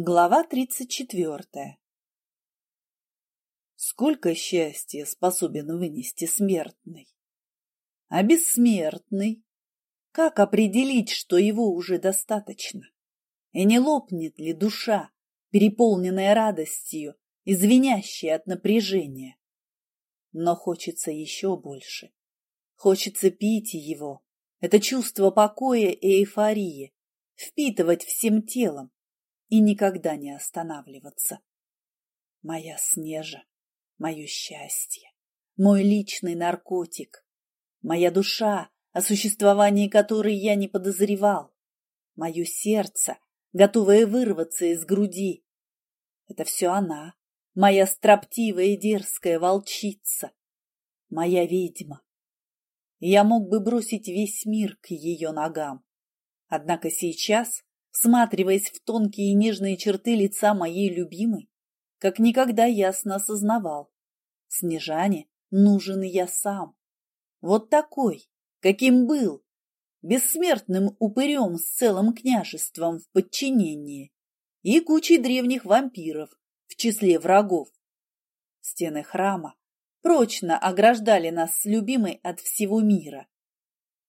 Глава тридцать четвертая Сколько счастья способен вынести смертный? А бессмертный? Как определить, что его уже достаточно? И не лопнет ли душа, переполненная радостью и звенящая от напряжения? Но хочется еще больше. Хочется пить его, это чувство покоя и эйфории, впитывать всем телом и никогда не останавливаться. Моя Снежа, мое счастье, мой личный наркотик, моя душа, о существовании которой я не подозревал, мое сердце, готовое вырваться из груди. Это все она, моя строптивая и дерзкая волчица, моя ведьма. Я мог бы бросить весь мир к ее ногам. Однако сейчас, всматриваясь в тонкие и нежные черты лица моей любимой, как никогда ясно осознавал, Снежане нужен я сам. Вот такой, каким был, бессмертным упырем с целым княжеством в подчинении и кучей древних вампиров в числе врагов. Стены храма прочно ограждали нас с любимой от всего мира.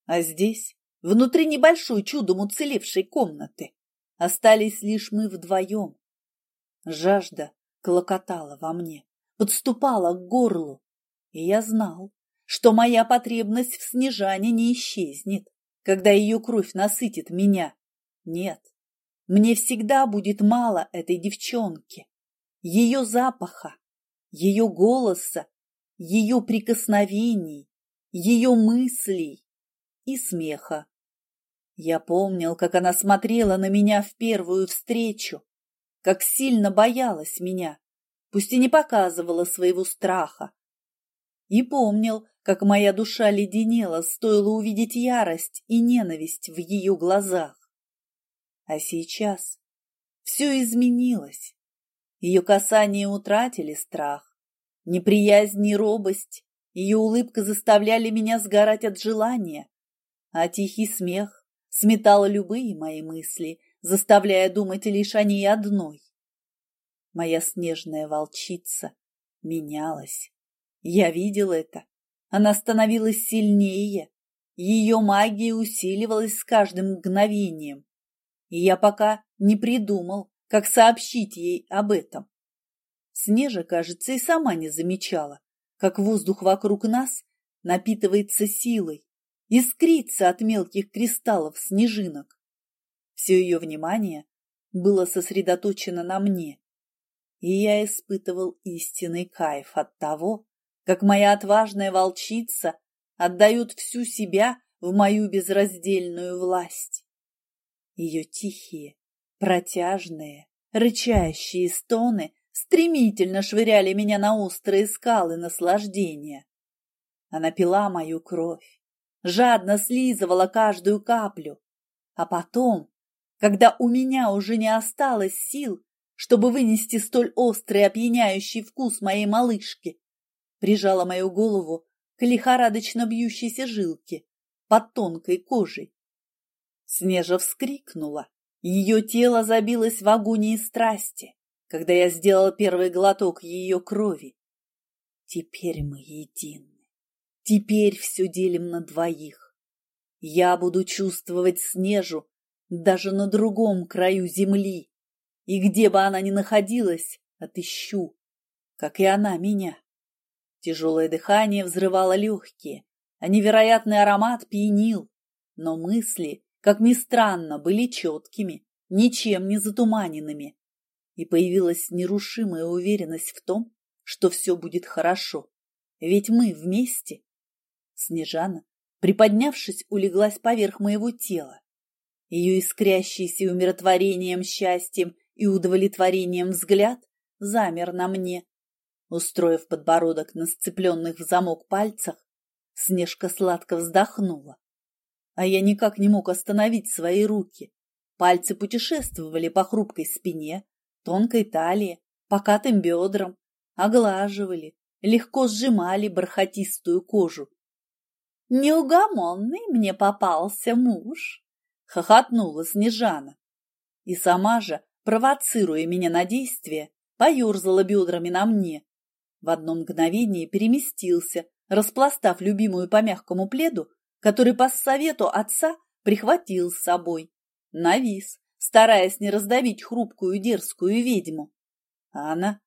А здесь, внутри небольшой чудом уцелевшей комнаты, остались лишь мы вдвоем. Жажда клокотала во мне, подступала к горлу, и я знал, что моя потребность в снежане не исчезнет, когда ее кровь насытит меня. Нет, мне всегда будет мало этой девчонки, ее запаха, ее голоса, ее прикосновений, ее мыслей и смеха. Я помнил, как она смотрела на меня в первую встречу, как сильно боялась меня, пусть и не показывала своего страха. И помнил, как моя душа леденела, стоило увидеть ярость и ненависть в ее глазах. А сейчас все изменилось. Ее касания утратили страх, неприязнь и робость. Ее улыбка заставляли меня сгорать от желания, а тихий смех сметал любые мои мысли, заставляя думать лишь о ней одной. Моя снежная волчица менялась. Я видел это. Она становилась сильнее. Ее магия усиливалась с каждым мгновением. И я пока не придумал, как сообщить ей об этом. Снежа, кажется, и сама не замечала, как воздух вокруг нас напитывается силой, искрится от мелких кристаллов снежинок. Все ее внимание было сосредоточено на мне, и я испытывал истинный кайф от того, как моя отважная волчица отдает всю себя в мою безраздельную власть. Ее тихие, протяжные, рычащие стоны стремительно швыряли меня на острые скалы наслаждения. Она пила мою кровь, жадно слизывала каждую каплю, а потом, когда у меня уже не осталось сил, чтобы вынести столь острый опьяняющий вкус моей малышки, прижала мою голову к лихорадочно бьющейся жилке под тонкой кожей. Снежа вскрикнула. Ее тело забилось в агонии страсти, когда я сделал первый глоток ее крови. Теперь мы едины. Теперь все делим на двоих. Я буду чувствовать Снежу даже на другом краю земли. И где бы она ни находилась, отыщу, как и она меня. Тяжелое дыхание взрывало легкие, а невероятный аромат пьянил. Но мысли, как ни странно, были четкими, ничем не затуманенными. И появилась нерушимая уверенность в том, что все будет хорошо. Ведь мы вместе. Снежана, приподнявшись, улеглась поверх моего тела. Ее искрящийся умиротворением, счастьем и удовлетворением взгляд замер на мне, Устроив подбородок на сцепленных в замок пальцах, Снежка сладко вздохнула. А я никак не мог остановить свои руки. Пальцы путешествовали по хрупкой спине, тонкой талии, покатым бедрам, оглаживали, легко сжимали бархатистую кожу. «Неугомонный мне попался муж!» — хохотнула Снежана. И сама же провоцируя меня на действие, поерзала бедрами на мне. В одно мгновение переместился, распластав любимую по мягкому пледу, который по совету отца прихватил с собой. Навис, стараясь не раздавить хрупкую дерзкую ведьму. А она,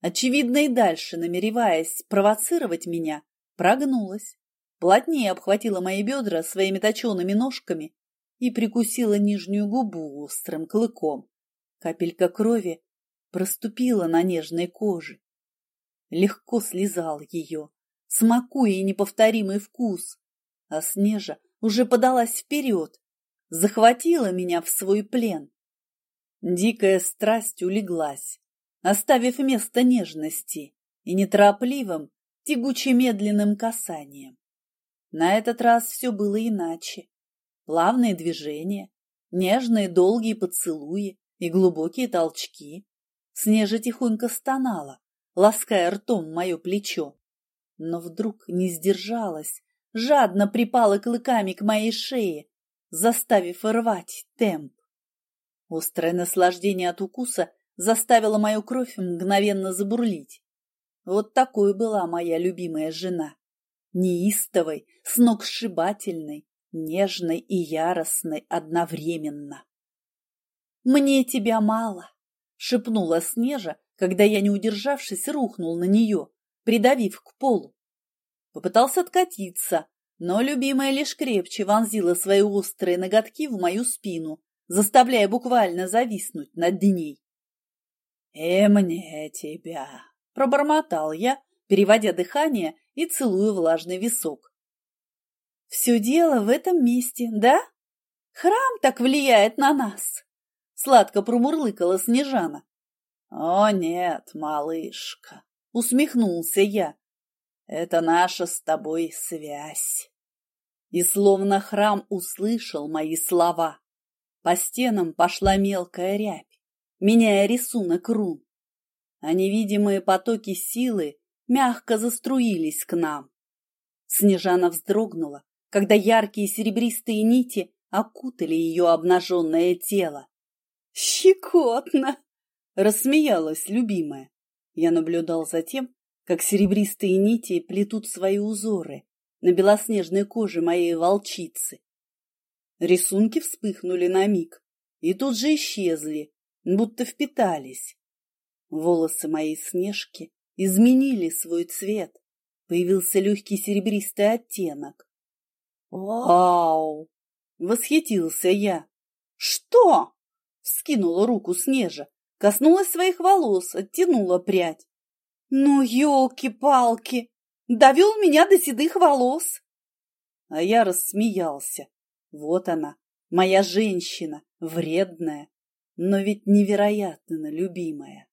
очевидно и дальше намереваясь провоцировать меня, прогнулась, плотнее обхватила мои бедра своими точеными ножками и прикусила нижнюю губу острым клыком. Капелька крови проступила на нежной коже. Легко слезал ее, смакуя неповторимый вкус, а Снежа уже подалась вперед, захватила меня в свой плен. Дикая страсть улеглась, оставив место нежности и неторопливым, тягуче-медленным касанием. На этот раз все было иначе. Плавные движения, нежные долгие поцелуи и глубокие толчки. Снежа тихонько стонала, лаская ртом мое плечо. Но вдруг не сдержалась, жадно припала клыками к моей шее, заставив рвать темп. Острое наслаждение от укуса заставило мою кровь мгновенно забурлить. Вот такой была моя любимая жена. Неистовой, сногсшибательной, нежной и яростной одновременно. «Мне тебя мало!» — шепнула Снежа, когда я, не удержавшись, рухнул на нее, придавив к полу. Попытался откатиться, но любимая лишь крепче вонзила свои острые ноготки в мою спину, заставляя буквально зависнуть над ней. «И мне тебя!» – пробормотал я, переводя дыхание и целуя влажный висок. «Все дело в этом месте, да? Храм так влияет на нас!» – сладко промурлыкала Снежана. «О нет, малышка!» – усмехнулся я, это наша с тобой связь. И словно храм услышал мои слова. По стенам пошла мелкая рябь, меняя рисунок рун. А невидимые потоки силы мягко заструились к нам. Снежана вздрогнула, когда яркие серебристые нити окутали ее обнаженное тело. «Щекотно!» — рассмеялась любимая. Я наблюдал за тем, как серебристые нити плетут свои узоры на белоснежной коже моей волчицы. Рисунки вспыхнули на миг и тут же исчезли, будто впитались. Волосы моей снежки изменили свой цвет, появился легкий серебристый оттенок. «Вау!» — восхитился я. «Что?» — вскинула руку Снежа, коснулась своих волос, оттянула прядь. Ну, елки-палки, довел меня до седых волос. А я рассмеялся. Вот она, моя женщина, вредная, но ведь невероятно любимая.